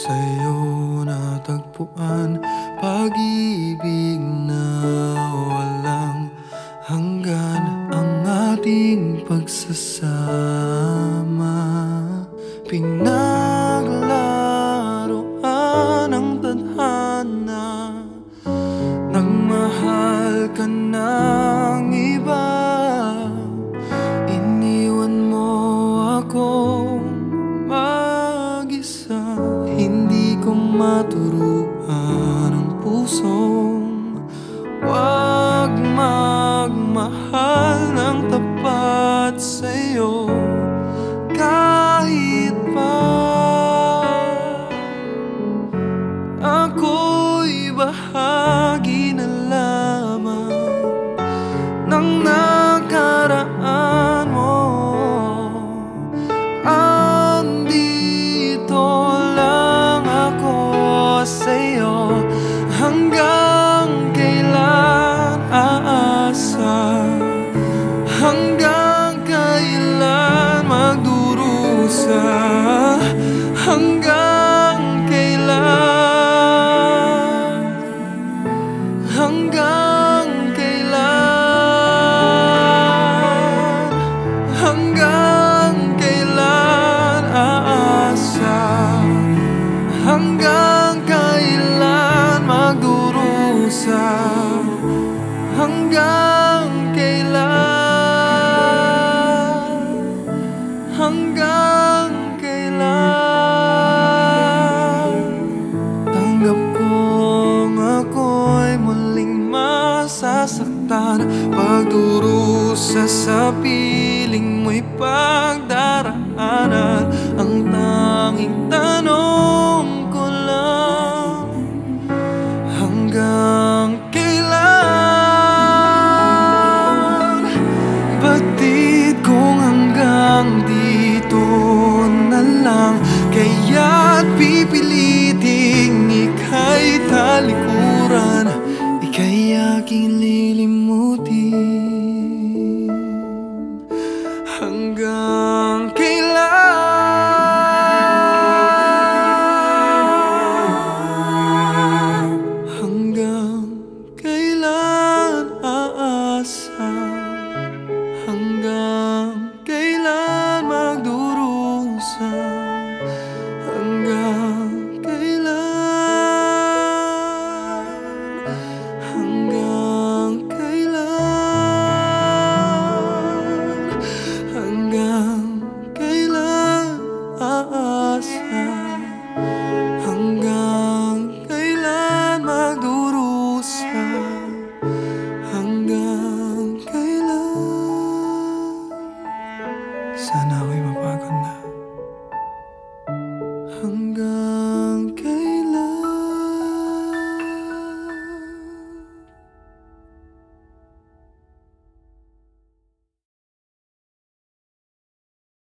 sa'yo natagpuan. Pag-ibig na walang hanggan Ang ating pagsasama. Pinaglaruan ang tadhana. Nang mahal ka na pusong Huwag magmahal ng tapat sa'yo Kahit pa Ako'y bahagi magdurusa Hanggang kailan? Hanggang kailan? Hanggang kailan aasa? Hanggang kailan magdurusa Hanggang Pagdurusa sa piling mo'y pagdaraanan Ang tanging tanong ko lang Hanggang kailan? Batid kong hanggang dito na lang